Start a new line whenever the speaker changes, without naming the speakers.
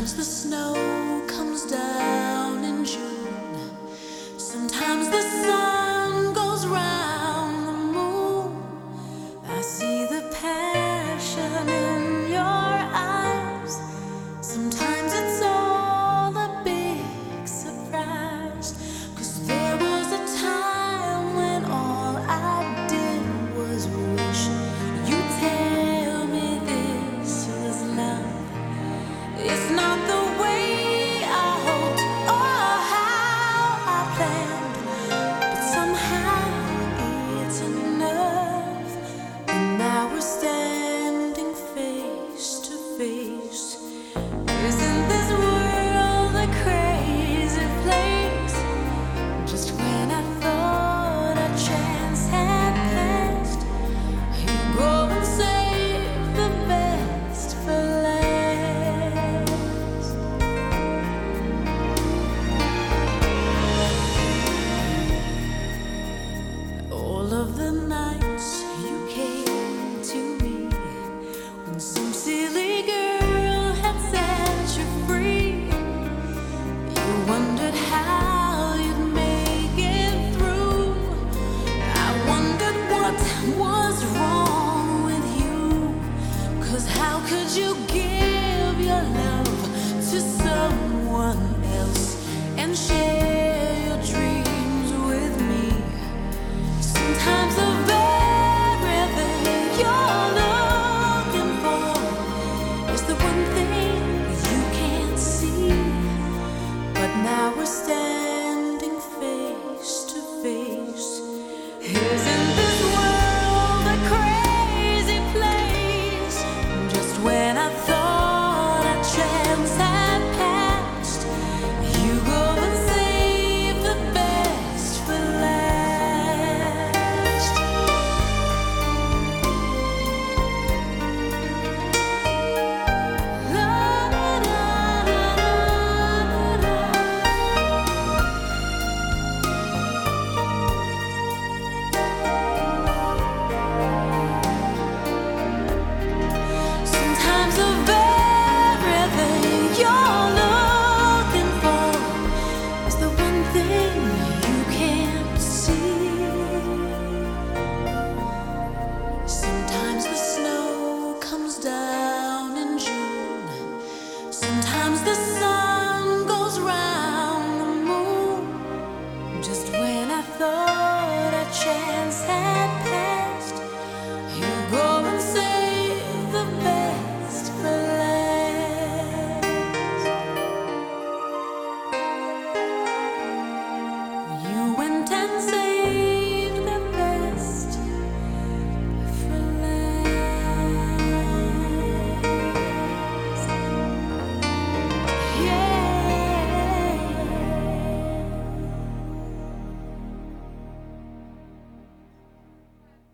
Sometimes the snow comes down in June. Sometimes the sun. of the nights you came to me when some silly girl had said you're free. You wondered how you'd make it through. I wondered what was wrong with you. Cause how could you give your love to someone else and share? we're standing. 너